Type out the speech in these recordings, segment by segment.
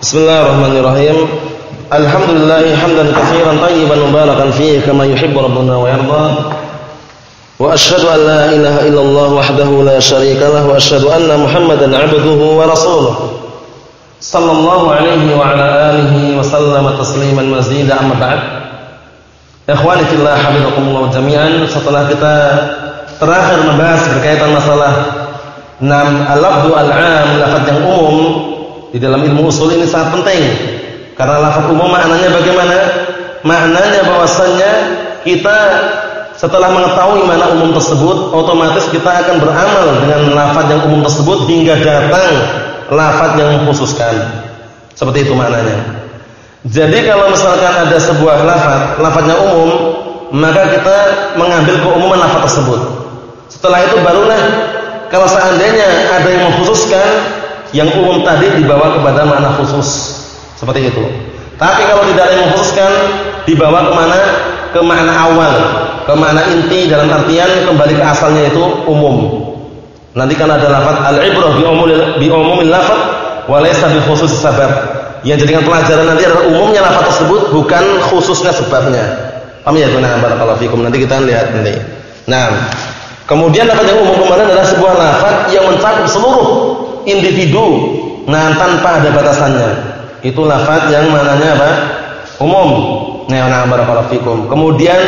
Bismillahirrahmanirrahim. Alhamdulillah hamdan katsiran tayyiban mubarakan fihi kama yuhibbu rabbuna wa yarda. Wa asyhadu an la ilaha illallah wahdahu la syarika lah wa asyhadu anna Muhammadan 'abduhu wa rasuluh. Sallallahu alaihi wa ala alihi wa sallama tasliman mazida amma ba'd. Ikhwani fillah habibakumullah jami'an setelah kita terakhir membahas berkaitan masalah enam al-lafdu al-'am lafaz yang umum di dalam ilmu usul ini sangat penting. Karena lafaz umum maknanya bagaimana? Maknanya bahwasannya kita setelah mengetahui mana umum tersebut, otomatis kita akan beramal dengan lafaz yang umum tersebut hingga datang lafaz yang mengkhususkan. Seperti itu maknanya. Jadi kalau misalkan ada sebuah lafaz, lafaznya umum, maka kita mengambil keumuman lafaz tersebut. Setelah itu barulah kalau seandainya ada yang mengkhususkan yang umum tadi dibawa kepada makna khusus seperti itu. Tapi kalau tidak ada yang mengkhususkan dibawa ke mana? Ke makna awal, ke makna inti dalam artian kembali ke asalnya itu umum. Nanti kan ada lafaz al-ibrah bi umumil bi umumil lafaz bi khusus sabab. Yang jadikan pelajaran nanti adalah umumnya lafaz tersebut bukan khususnya sebabnya. Paham ya Tuhan barakallahu fikum. Nanti kita lihat nanti. Nah, kemudian lafaz yang umum kemarin adalah sebuah lafaz yang mencakup seluruh individu nah tanpa ada batasannya. Itu lafaz yang mananya apa? Umum. Nah barakallahu fikum. Kemudian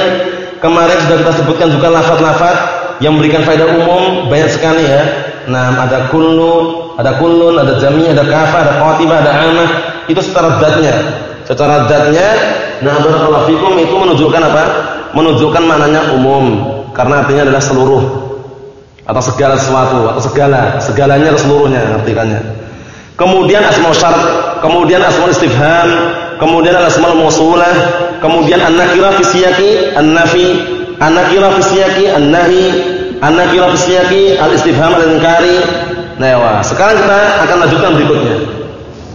kemarin sudah kita sebutkan juga lafaz-lafaz yang memberikan faedah umum banyak sekali ya. Nah ada kullu ada kullun ada jami ada kafa ada qatibah ada amah. Itu secara zatnya. Secara zatnya nah barakallahu fikum itu menunjukkan apa? Menunjukkan maknanya umum. Karena artinya adalah seluruh atau segala sesuatu atau segala segalanya seluruhnya artikannya kemudian asmaul syart kemudian asmaul istifham kemudian asmaul mausulah kemudian an-nakira fi siyaqi an-nafi an-nakira fi siyaqi an-nahi an-nakira fi al-istifham al-inkari. Nah ya sekarang kita akan lanjutkan berikutnya.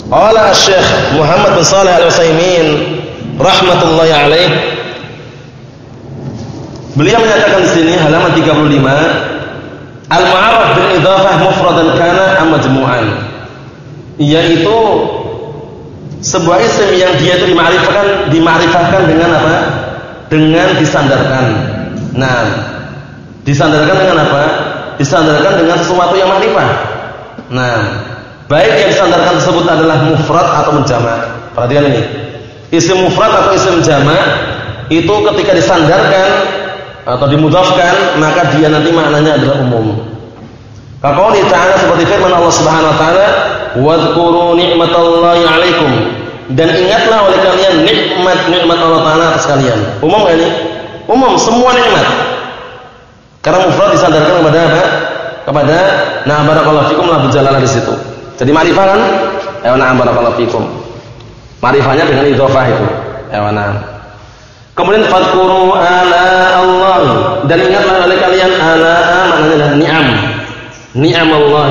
Qala asy-syekh Muhammad bin Shalih Al-Utsaimin rahmatullahi alaih. Beliau menyatakan di sini halaman 35 Al-ma'araf bil idhafah mufradan kana am majmu'an. Yaitu sebuah isim yang dia itu dimakrifahkan dimakrifahkan dengan apa? Dengan disandarkan. Nah, disandarkan dengan apa? Disandarkan dengan sesuatu yang makrifah. Nah, baik yang disandarkan tersebut adalah mufrad atau menjamak. Perhatikan ini. Isim mufrad atau isim jamak itu ketika disandarkan atau dimudhafkan maka dia nanti maknanya adalah umum. Kaqouli ta'ala seperti firman Allah Subhanahu wa taala, "Wadhkuru ni'matallahi 'alaikum." Dan ingatlah oleh kalian nikmat-nikmat Allah taala atas kalian. Umum ini? Umum semua nikmat. Karena mufrad disandarkan kepada apa? Kepada na barakallahu fikum lah berjalan di situ. Jadi ma'rifah kan? Ya na barakallahu fikum. Ma'rifahnya dengan idhofah itu. Ya na. Kemudian fadkuru ala Allah dan ingatlah oleh kalian ala maknanya ni'am. Ni'am Allah.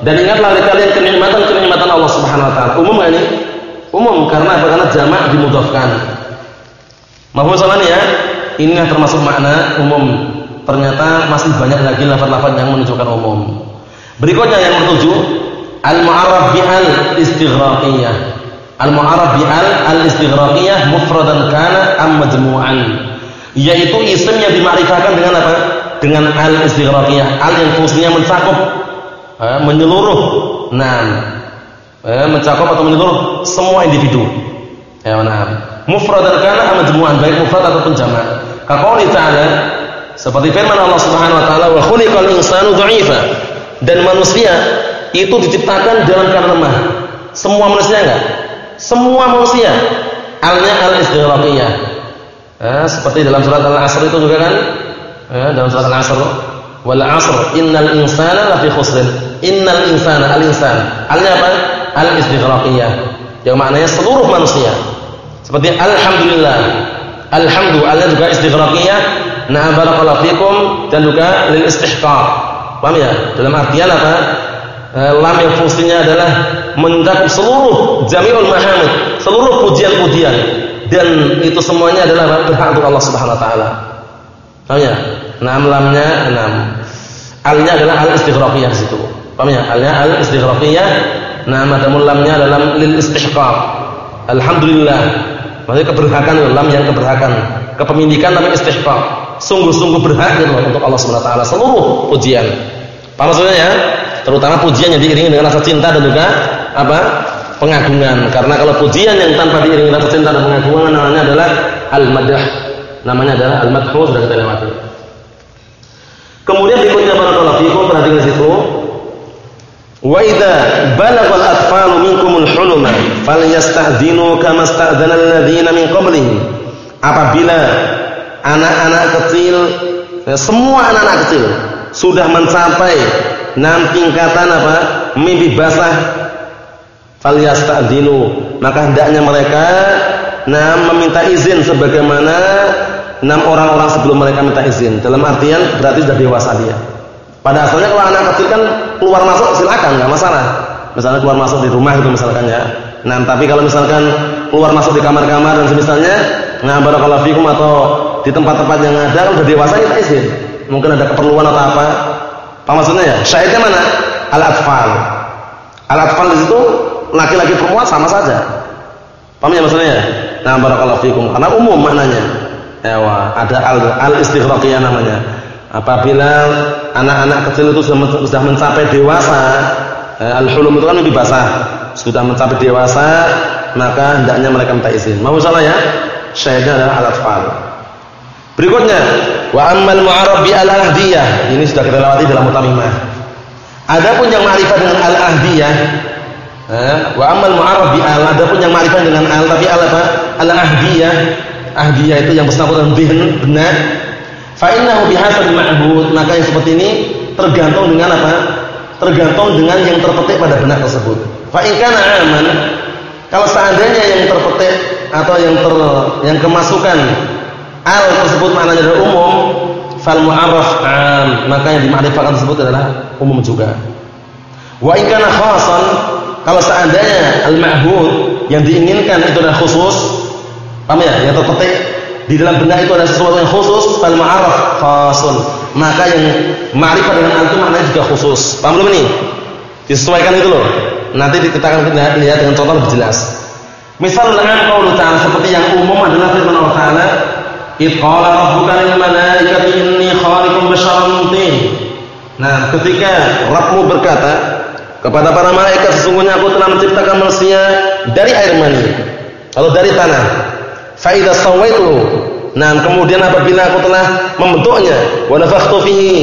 Dan ingatlah oleh kalian kenikmatan-kenikmatan Allah Subhanahu wa taala. Umum ini? Umum karena apa? Karena jamak dimudhafkan. Mahfuz sama ya? Ini yang termasuk makna umum. Ternyata masih banyak lagi lafaz-lafaz yang menunjukkan umum. Berikutnya yang ketujuh, al-mu'arraf bi al-istighraqiyah. Al-mu'arab bi al al-istighraqiyah mufradan kana am majmu'an. Yaitu isim yang dimakrifahkan dengan apa? Dengan al-istighraqiyah. Al yang fungsinya mencakup eh, menyeluruh. Nah, mencakup atau menyeluruh semua individu. Ya, nah. Mufradan kana am majmu'an, baik mufrad ataupun jamak. Kaqouli ta'ala seperti firman Allah Subhanahu wa taala wa khuliqal insanu dha'ifa. Dan manusia itu diciptakan dalam keadaan lemah. Semua manusia enggak? Semua manusia. Alnya al-istighraqiyah. Eh, seperti dalam surat Al-Asr itu juga kan? Eh, dalam surat Al-Asr, wal 'asr innal insana lafi khusr. Innal insana al-insan. Alnya apa? Al-istighraqiyah. Yang maknanya seluruh manusia. Seperti alhamdulillah. Alhamdulillah juga istighraqiyah. Na'am barakallahu fikum dan juga lil istihqaq. Paham ya? Dalam artian apa? Eh, lam yang fungsinya adalah mencakup seluruh jami'ul mahamid, seluruh pujian-pujian dan itu semuanya adalah berhak untuk Allah Subhanahu wa taala. Paham ya? Enam lamnya enam. Alnya adalah al-istighraqiyah situ. Paham ya? Alnya al-istighraqiyah. Nah, madamul lamnya dalam lil istihqaq. Alhamdulillah. Maksudnya keberhakan lam yang keberhakan. Kepemilikan namanya istihqaq. Sungguh-sungguh berhak untuk Allah Subhanahu wa taala seluruh pujian. Apa maksudnya ya? Terutama pujian yang diiringi dengan rasa cinta dan juga apa? pengagungan. Karena kalau pujian yang tanpa diiringi rasa cinta dan pengagungan namanya adalah al-madah. Namanya adalah al-madhu sudah kita lewati. Kemudian berikutnya barakallahu fikum perhatikan situ. Wa idza balagha al-atfalu minkumul huluma falyasta'dinu kama sta'dana alladziina min qablihim. Apabila anak-anak kecil ya, semua anak-anak kecil sudah mencapai enam tingkatan apa? mimpi basah falyasta'dinu maka hendaknya mereka nah meminta izin sebagaimana enam orang-orang sebelum mereka minta izin. Dalam artian berarti sudah dewasa dia. Pada asalnya kalau anak kecil kan keluar masuk silakan nggak masalah. Misalnya keluar masuk di rumah itu misalkan ya. Nah, tapi kalau misalkan keluar masuk di kamar-kamar dan semisalnya, nah barakallahu fikum atau di tempat-tempat yang ada kalau sudah dewasa kita izin. Mungkin ada keperluan atau apa. Apa maksudnya ya? Syahidnya mana? Al-atfal. Al-atfal di situ laki-laki perempuan sama saja. Paham ya maksudnya? Nah, barakallahu fikum. Karena umum maknanya. Ewa, ada al, al istighraqiyah namanya. Apabila anak-anak kecil itu sudah, mencapai dewasa, eh, al-hulum itu kan lebih basah. Sudah mencapai dewasa, maka hendaknya mereka minta izin. Mau salah ya? Syahidnya adalah al-atfal. Berikutnya, wa ammal mu'arrab bi al-ahdiyah. Ini sudah kita lewati dalam mutamimah. Adapun yang ma'rifat dengan al-ahdiyah, eh, wa ammal mu'arrab bi al, adapun yang ma'rifat dengan al tapi al apa? Al-ahdiyah ahdiyah itu yang bersangkutan dengan benar fa innahu bihasab ma'bud maka yang seperti ini tergantung dengan apa tergantung dengan yang terpetik pada benak tersebut fa in kana aman kalau seandainya yang terpetik atau yang ter yang kemasukan al tersebut maknanya adalah umum fal mu'arraf am maka yang dimakrifatkan tersebut adalah umum juga wa in kana khasan kalau seandainya al ma'bud yang diinginkan itu adalah khusus Paham ya? Yang terpetik di dalam benda itu ada sesuatu yang khusus, fal ma'araf khasun. Maka yang ma'rifat dengan antum maknanya juga khusus. Paham belum ini? Disesuaikan itu loh. Nanti kita akan lihat dengan contoh lebih jelas. Misalnya dengan qaul ta'ala seperti yang umum adalah firman Allah Ta'ala, "Id qala rabbuka lil malaikati inni khaliqun basharan tin." Nah, ketika Rabbmu berkata kepada para malaikat sesungguhnya aku telah menciptakan manusia dari air mani. Kalau dari tanah. Faidah sawaitu. Nah, kemudian apabila aku telah membentuknya, wa nafakhtu fihi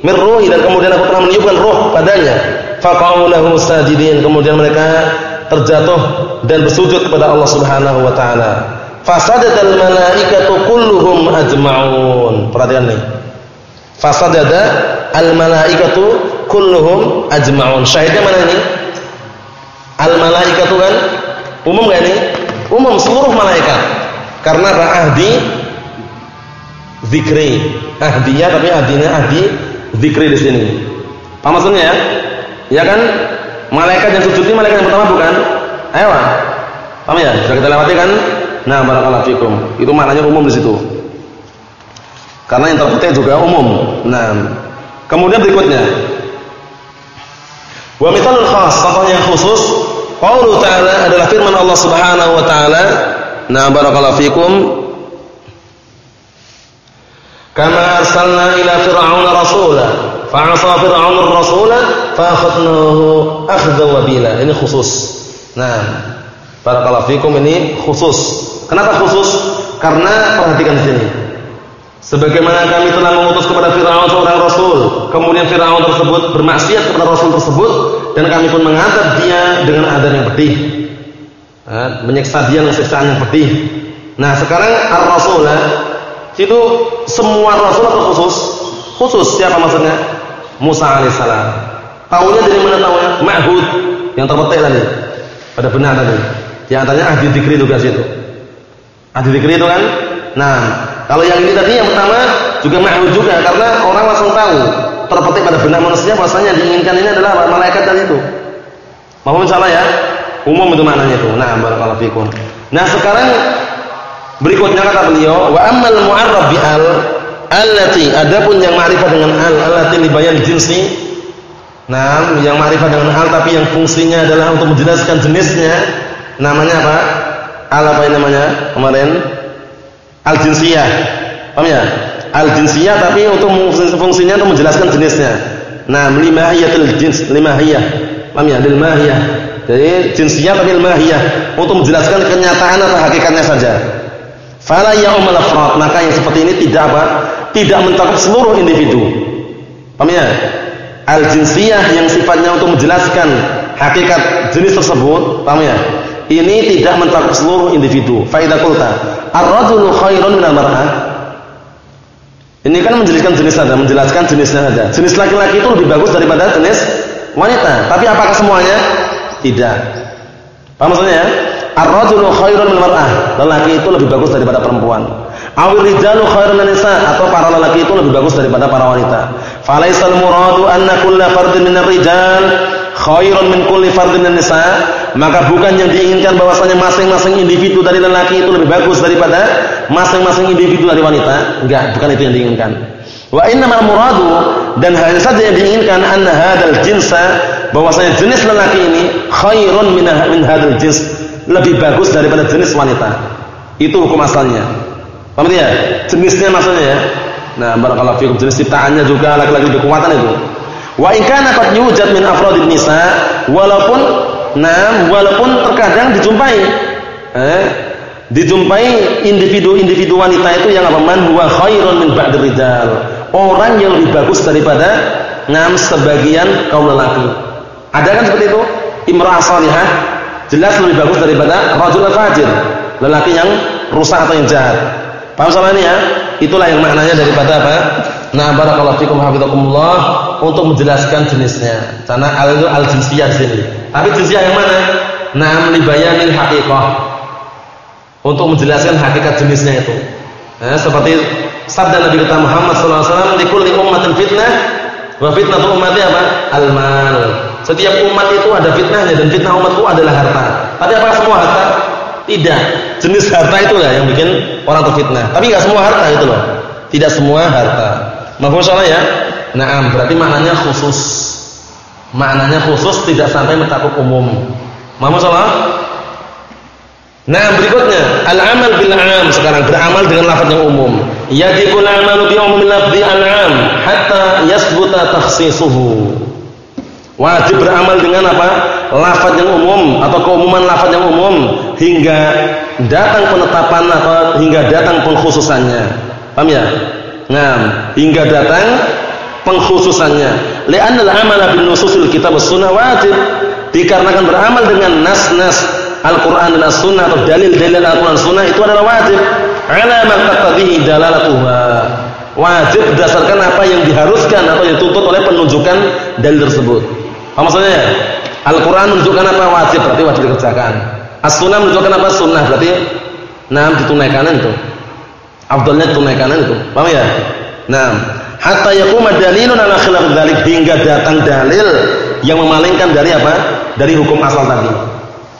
min dan kemudian aku telah meniupkan roh padanya, faqamu lahu sajidin. Kemudian mereka terjatuh dan bersujud kepada Allah Subhanahu wa taala. Fasajadal malaikatu kulluhum ajma'un. Perhatikan nih. Fasajada al malaikatu kulluhum ajma'un. Syahidnya mana ini? Al malaikatu kan umum enggak ini? Umum seluruh malaikat. Karena ahdi zikri. Ahdinya tapi ahdinya ahdi zikri di sini. Apa maksudnya ya? Ya kan? Malaikat yang sujud ini malaikat yang pertama bukan? Ayo. Paham ya? Sudah kita lewati kan? Nah, barakallahu fikum. Itu maknanya umum di situ. Karena yang terpenting juga umum. Nah, kemudian berikutnya. Wa mithalul khas, contoh yang khusus, qaulu ta'ala adalah firman Allah Subhanahu wa taala Nah barakallahu fikum Kama arsalna ila fir'aun rasula fa'asa fir'aun rasula fa'akhadnahu akhdha wabila. Ini khusus. Nah, barakallahu fikum ini khusus. Kenapa khusus? Karena perhatikan di sini. Sebagaimana kami telah mengutus kepada Firaun seorang rasul, kemudian Firaun tersebut bermaksiat kepada rasul tersebut dan kami pun mengantar dia dengan adab yang pedih menyiksa dia dengan siksaan yang pedih. Nah, sekarang ar-rasul itu semua rasul atau khusus? Khusus siapa maksudnya? Musa alaihissalam. Tahunya dari mana tahunya? Ma'hud yang terpetik tadi. Pada benar tadi. Di antaranya ahli dikri juga situ. Ahli dikri itu kan? Nah, kalau yang ini tadi yang pertama juga ma'hud juga karena orang langsung tahu terpetik pada benar manusia bahwasanya diinginkan ini adalah malaikat tadi itu. Mohon salah ya. Umum itu maknanya itu. Nah, barakallahu fikum. Nah, sekarang berikutnya kata beliau, wa ammal mu'arrab bi al allati adapun yang ma'rifat dengan al allati li bayan jinsi Nah, yang ma'rifat dengan hal tapi yang fungsinya adalah untuk menjelaskan jenisnya, namanya apa? Al apa namanya? Kemarin al-jinsiyah. Paham ya? Al-jinsiyah tapi untuk fungsinya untuk menjelaskan jenisnya. Nah, limahiyatul jins, limahiyah. Paham ya? Lil mahiyah. Jadi jinsiyah tapi mahiyah untuk menjelaskan kenyataan atau hakikatnya saja. Fala ya'umul afrad, maka yang seperti ini tidak apa? Tidak mencakup seluruh individu. Paham ya? Al-jinsiyah yang sifatnya untuk menjelaskan hakikat jenis tersebut, paham ya? Ini tidak mencakup seluruh individu. Fa idza qulta ar-rajulu khairun min al-mar'ah. Ini kan menjelaskan jenis saja, menjelaskan jenisnya saja. Jenis laki-laki itu lebih bagus daripada jenis wanita. Tapi apakah semuanya? Tidak. Paham maksudnya ya? Ar-rajulu khairun min al-mar'ah. Lelaki itu lebih bagus daripada perempuan. Awil rijalu khairun nisa atau para lelaki itu lebih bagus daripada para wanita. Falaisal muradu anna kulla fardin minar rijal khairun min kulli nisa. Maka bukan yang diinginkan bahwasanya masing-masing individu dari lelaki itu lebih bagus daripada masing-masing individu dari wanita. Enggak, bukan itu yang diinginkan. Wa innamal muradu dan hanya saja yang diinginkan anna hadzal jinsa bahwasanya jenis lelaki ini khairun min min jins lebih bagus daripada jenis wanita. Itu hukum asalnya. Paham ya? Jenisnya maksudnya ya. Nah, barakallahu fikum jenis ciptaannya juga laki-laki kekuatan itu. Wa in kana qad yujad min afradin nisa walaupun nah walaupun terkadang dijumpai eh dijumpai individu-individu wanita itu yang apa man huwa khairun min ba'd rijal. Orang yang lebih bagus daripada ngam sebagian kaum lelaki. Ada kan seperti itu? Imra'ah salihah jelas lebih bagus daripada rajul fajir, lelaki yang rusak atau yang jahat. Paham sama ini ya? Itulah yang maknanya daripada apa? Nah, barakallahu fikum hafizakumullah untuk menjelaskan jenisnya. Karena al itu al jinsiyah sini. Tapi jinsiyah yang mana? Nah, libayanil haqiqah. Untuk menjelaskan hakikat jenisnya itu. Nah, seperti sabda Nabi kita Muhammad sallallahu alaihi wasallam, "Likulli ummatin fitnah wa fitnatu ummati apa? Al-mal." Setiap umat itu ada fitnahnya dan fitnah umatku adalah harta. Tapi apa semua harta? Tidak. Jenis harta itu lah yang bikin orang terfitnah. Tapi nggak semua harta itu loh. Tidak semua harta. Mahfuz salah ya? Naam, berarti maknanya khusus. Maknanya khusus tidak sampai mencakup umum. Mahfuz salah? Nah, berikutnya al-amal bil 'am sekarang beramal dengan lafaz yang umum. Yajibul 'amalu bi umumil lafzi al-'am hatta yasbuta takhsisuhu. Wajib beramal dengan apa? Lafaz yang umum atau keumuman lafaz yang umum hingga datang penetapan atau hingga datang pengkhususannya. Paham ya? Nah, hingga datang pengkhususannya. Li'anna al-amala bin nususil kitab was-sunnah wajib. Dikarenakan beramal dengan nas-nas Al-Qur'an dan As-Sunnah atau dalil-dalil Al-Qur'an Sunnah itu adalah wajib. Ala ma taqtadihi dalalatuha. Wajib berdasarkan apa yang diharuskan atau dituntut oleh penunjukan dalil tersebut. Apa maksudnya? Al-Quran menunjukkan apa wajib berarti wajib dikerjakan. As-Sunnah menunjukkan apa sunnah berarti nah ditunaikan itu. Abdulnya ditunaikan itu. Paham ya? Nah, hatta yaquma dalilun ala khilaf dzalik hingga datang dalil yang memalingkan dari apa? Dari hukum asal tadi.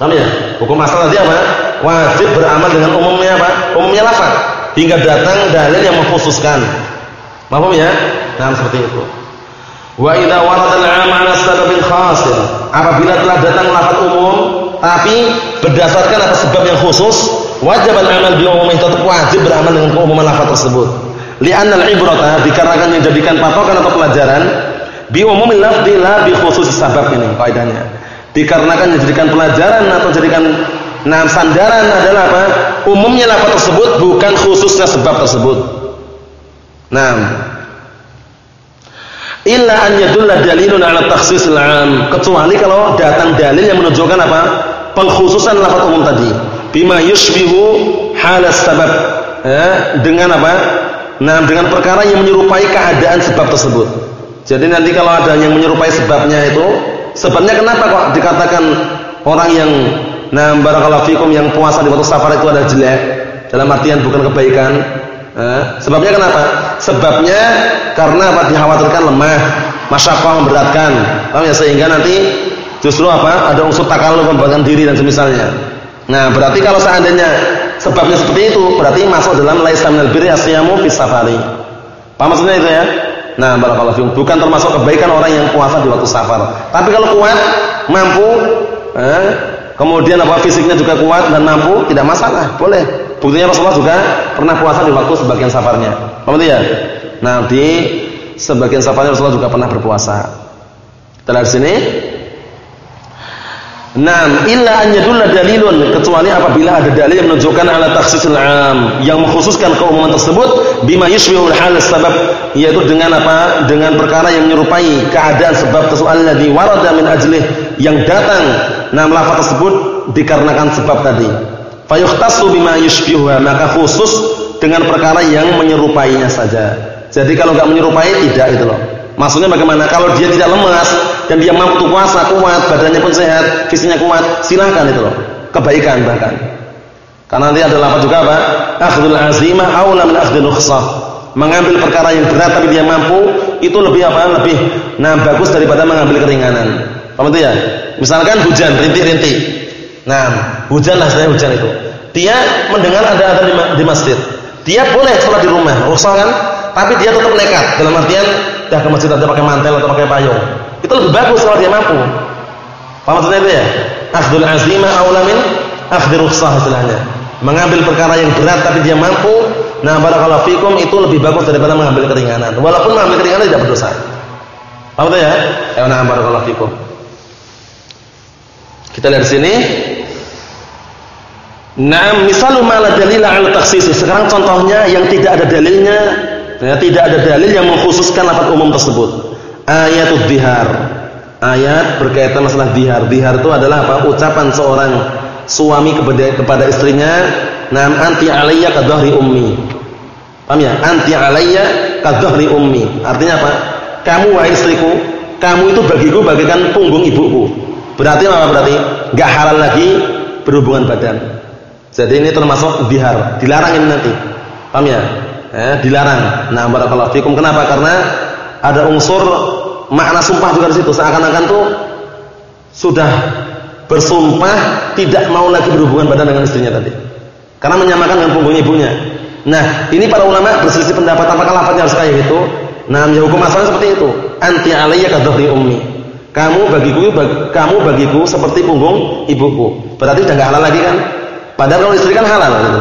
Paham ya? Hukum asal tadi apa? Wajib beramal dengan umumnya apa? Umumnya lafaz. Hingga datang dalil yang mengkhususkan. Paham ya? Nah, seperti itu. Wa idza warada al-'am 'ala sababin khasin. Apabila telah datang lafaz umum tapi berdasarkan atas sebab yang khusus, wajib al-amal bi umumih tetap wajib beramal dengan keumuman lafaz tersebut. Li'anna al-ibrata dikarenakan yang patokan atau pelajaran bi umumil lafzi la bi khusus sabab ini kaidahnya. Dikarenakan dijadikan pelajaran atau jadikan nah sandaran adalah apa? Umumnya lafaz tersebut bukan khususnya sebab tersebut. Nah, illa an yadulla dalilun ala takhsisil 'am kecuali kalau datang dalil yang menunjukkan apa pengkhususan lafaz umum tadi bima yushbihu halas sabab eh, dengan apa nah dengan perkara yang menyerupai keadaan sebab tersebut jadi nanti kalau ada yang menyerupai sebabnya itu sebabnya kenapa kok dikatakan orang yang nah barakallahu fikum yang puasa di waktu safar itu adalah jelek dalam artian bukan kebaikan Eh, sebabnya kenapa? Sebabnya karena apa? Dikhawatirkan lemah, masyaqqah memberatkan. Paham ya? Sehingga nanti justru apa? Ada unsur takalluf memberatkan diri dan semisalnya. Nah, berarti kalau seandainya sebabnya seperti itu, berarti masuk dalam laisa minal birri asyamu fis safari. Paham maksudnya itu ya? Nah, barakallahu fikum. Bukan termasuk kebaikan orang yang puasa di waktu safar. Tapi kalau kuat, mampu, eh, kemudian apa fisiknya juga kuat dan mampu, tidak masalah, boleh. Buktinya Rasulullah juga pernah puasa di waktu sebagian safarnya. Paham ya? Nah, di sebagian safarnya Rasulullah juga pernah berpuasa. Kita sini. Naam, illa an yadulla dalilun kecuali apabila ada dalil yang menunjukkan ala takhsisil 'am yang mengkhususkan keumuman tersebut bima yushbihul hal sebab yaitu dengan apa? Dengan perkara yang menyerupai keadaan sebab tersebut alladzi warada min ajlih yang datang nam lafaz tersebut dikarenakan sebab tadi. Fayukhtassu bima yushbihuha maka khusus dengan perkara yang menyerupainya saja. Jadi kalau enggak menyerupai tidak itu loh. Maksudnya bagaimana? Kalau dia tidak lemas dan dia mampu puasa kuat, badannya pun sehat, fisiknya kuat, silahkan itu loh. Kebaikan bahkan. Karena nanti ada lafaz juga apa? Akhdul azimah aula min akhdil rukhsah. Mengambil perkara yang berat tapi dia mampu, itu lebih apa? Lebih nah bagus daripada mengambil keringanan. Paham itu ya? Misalkan hujan, rintik-rintik. Nah, hujan lah saya hujan itu. Dia mendengar ada ada di, masjid. Dia boleh sholat di rumah, rukhsah kan? Tapi dia tetap nekat dalam artian dah ke masjid ada pakai mantel atau pakai payung. Itu lebih bagus kalau dia mampu. Paham maksudnya itu ya? Akhdul azima aula min akhdhi rukhsah istilahnya. Mengambil perkara yang berat tapi dia mampu, nah barakallahu fikum itu lebih bagus daripada mengambil keringanan. Walaupun mengambil keringanan tidak berdosa. Paham ya? Ya nah barakallahu fikum. Kita lihat sini. Nah, misalnya malah dalil al takhsis. Sekarang contohnya yang tidak ada dalilnya Ya, tidak ada dalil yang mengkhususkan lafaz umum tersebut. Ayatul dihar. Ayat berkaitan masalah dihar. Dihar itu adalah apa? Ucapan seorang suami kepada kepada istrinya, "Nam anti alayya kadhri ummi." Paham ya? Anti alayya kadhri ummi. Artinya apa? Kamu wahai istriku, kamu itu bagiku bagikan punggung ibuku. Berarti apa berarti? Enggak halal lagi berhubungan badan. Jadi ini termasuk dihar, dilarang ini nanti. Paham ya? eh, dilarang. Nah, barakallahu fikum. Kenapa? Karena ada unsur makna sumpah juga di situ. Seakan-akan tuh sudah bersumpah tidak mau lagi berhubungan badan dengan istrinya tadi. Karena menyamakan dengan punggung ibunya. Nah, ini para ulama berselisih pendapat apakah lafaznya harus kayak gitu. Nah, ya hukum asalnya seperti itu. Anti alayya kadhri ummi. Kamu bagiku bagi, kamu bagiku seperti punggung ibuku. Berarti sudah enggak halal lagi kan? Padahal kalau istri kan halal gitu.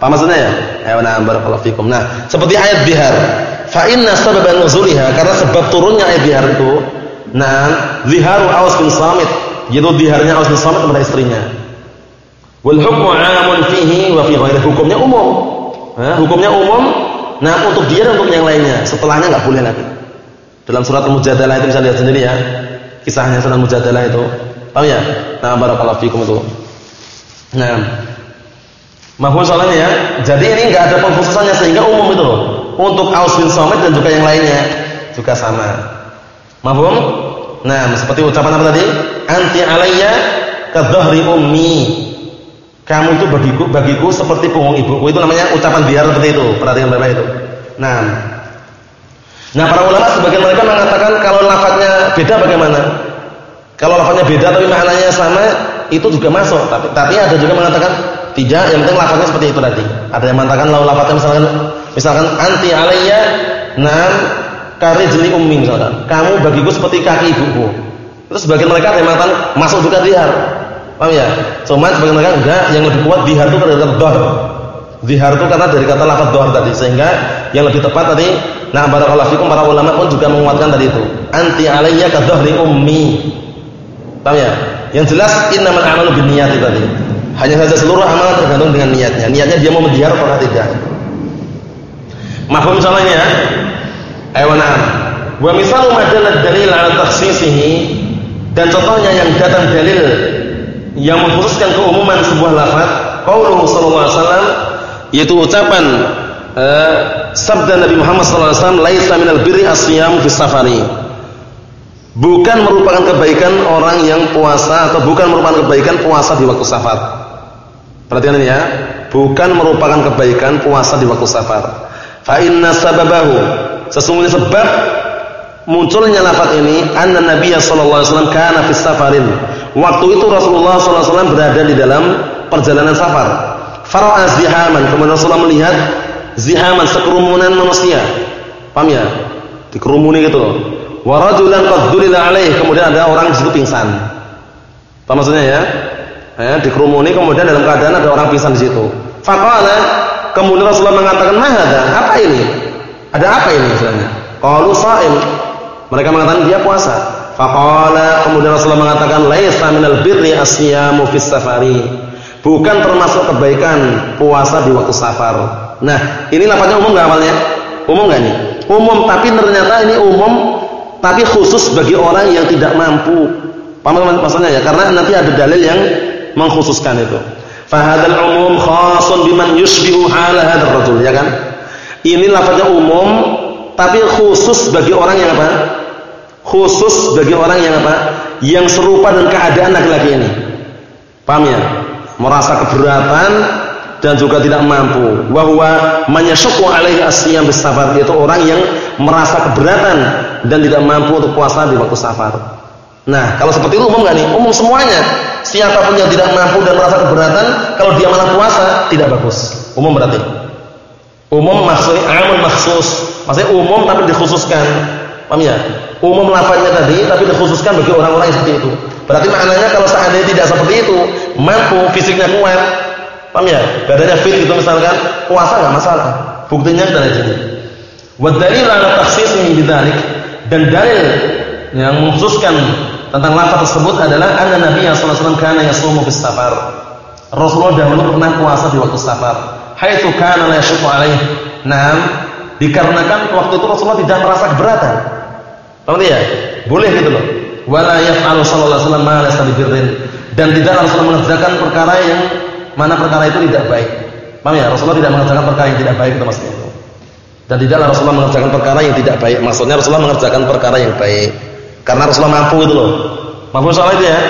Apa maksudnya ya? Ya nah. Nah, seperti ayat bihar. Fa inna sababan nuzuliha karena sebab turunnya ayat bihar itu nah ziharu Aus bin Samit, yaitu ziharnya Aus bin Samit kepada istrinya. Wal hukmu 'amun fihi wa fi. Hukumnya umum. Nah, hukumnya umum nah untuk dia dan untuk yang lainnya. Setelahnya enggak boleh lagi. Dalam surat Al-Mujadalah itu bisa lihat sendiri ya. Kisahnya surat Al-Mujadalah itu. Tahu ya? Nah, barakallahu fikum itu. Nah, Mahfum soalnya ya. Jadi ini enggak ada pengkhususannya sehingga umum itu loh. Untuk Aus bin Somit dan juga yang lainnya juga sama. Mahfum? Nah, seperti ucapan apa tadi? Anti alayya kadhahri ummi. Kamu itu bagiku bagiku seperti punggung ibuku. Itu namanya ucapan biar seperti itu. Perhatikan baik itu. Nah, Nah, para ulama sebagian mereka mengatakan kalau lafadznya beda bagaimana? Kalau lafadznya beda tapi maknanya sama, itu juga masuk. Tapi tapi ada juga mengatakan tidak, yang penting lafaznya seperti itu tadi. Ada yang mengatakan lau lafaznya misalkan misalkan anti alayya nam karijli ummi misalkan. Kamu bagiku seperti kaki ibuku. Itu sebagian mereka mengatakan masuk juga dihar. Paham ya? Cuma sebagian mereka enggak, yang lebih kuat dihar itu karena dhahr. Dihar itu karena dari kata lafaz dhahr tadi sehingga yang lebih tepat tadi nah barakallahu fikum para ulama pun juga menguatkan tadi itu. Anti alayya ka ummi. Paham ya? Yang jelas innamal a'malu binniyati tadi. Hanya saja seluruh amalan tergantung dengan niatnya. Niatnya dia mau menjihar atau tidak. Mahfum misalnya ya. Ayo Wa misalu madalat dalil ala takhsisihi dan contohnya yang datang dalil yang mengkhususkan keumuman sebuah lafaz qauluhu sallallahu alaihi wasallam yaitu ucapan uh, sabda Nabi Muhammad sallallahu alaihi wasallam laisa minal birri asyam fi safari bukan merupakan kebaikan orang yang puasa atau bukan merupakan kebaikan puasa di waktu safar Perhatikan ini ya, bukan merupakan kebaikan puasa di waktu safar. Fa inna sababahu, sesungguhnya sebab munculnya lafaz ini anna Nabiya sallallahu alaihi wasallam kana fi safarin. Waktu itu Rasulullah sallallahu alaihi wasallam berada di dalam perjalanan safar. Fara'a zihaman, kemudian Rasulullah melihat zihaman sekerumunan manusia. Paham ya? dikerumuni gitu loh. Wa rajulan qad alaih, kemudian ada orang di situ pingsan. Apa maksudnya ya? Ya, dikerumuni kemudian dalam keadaan ada orang pingsan di situ. Faqala kemudian Rasulullah mengatakan, "Mahada? Apa ini? Ada apa ini misalnya?" Qalu sha'im. Mereka mengatakan dia puasa. Faqala kemudian Rasulullah mengatakan, "Laisa minal birri asyamu fis safari." Bukan termasuk kebaikan puasa di waktu safar. Nah, ini lafaznya umum enggak awalnya? Umum enggak nih? Umum, tapi ternyata ini umum tapi khusus bagi orang yang tidak mampu. Paham maksudnya ya? Karena nanti ada dalil yang mengkhususkan itu. Fahadal umum khasun biman yushbihu hala hadzal rajul, ya kan? Ini lafaznya umum tapi khusus bagi orang yang apa? Khusus bagi orang yang apa? Yang serupa dengan keadaan laki-laki ini. Paham ya? Merasa keberatan dan juga tidak mampu. Wa huwa man yashqu alaihi bisafar, yaitu orang yang merasa keberatan dan tidak mampu untuk puasa di waktu safar. Nah, kalau seperti itu umum enggak nih? Umum semuanya. Siapa pun yang tidak mampu dan merasa keberatan, kalau dia malah puasa, tidak bagus. Umum berarti. Umum maksudnya amun maksus. Maksudnya umum tapi dikhususkan. Paham ya? Umum lafaznya tadi tapi dikhususkan bagi orang-orang yang seperti itu. Berarti maknanya kalau seandainya tidak seperti itu, mampu, fisiknya kuat, paham ya? Badannya fit gitu misalkan, puasa enggak masalah. Buktinya kita lihat sini. Wa dalil ala takhsisih bidzalik dan dalil yang mengkhususkan tentang lafaz tersebut adalah anna Nabi sallallahu alaihi wasallam kana yasumu bis safar. Rasulullah dahulu pernah puasa di waktu safar. Haitsu kana la yashqu alaih. Naam, dikarenakan waktu itu Rasulullah tidak merasa keberatan. Paham ya? Boleh gitu loh. Wala yaf'alu sallallahu alaihi wasallam ma laysa. Dan tidak Rasulullah mengerjakan perkara yang mana perkara itu tidak baik. Paham ya? Rasulullah tidak mengerjakan perkara yang tidak baik itu maksudnya. Dan tidaklah Rasulullah mengerjakan perkara yang tidak baik. Maksudnya Rasulullah mengerjakan perkara yang baik. Karena Rasulullah mampu itu loh. Mampu soal itu ya.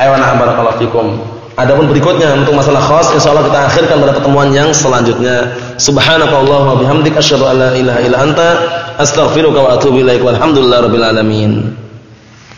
Ayo na'am barakallahu fikum. Adapun berikutnya untuk masalah khas insyaallah kita akhirkan pada pertemuan yang selanjutnya. Subhanakallahumma bihamdika asyhadu an la ilaha illa anta astaghfiruka wa atubu ilaik. Walhamdulillahirabbil alamin.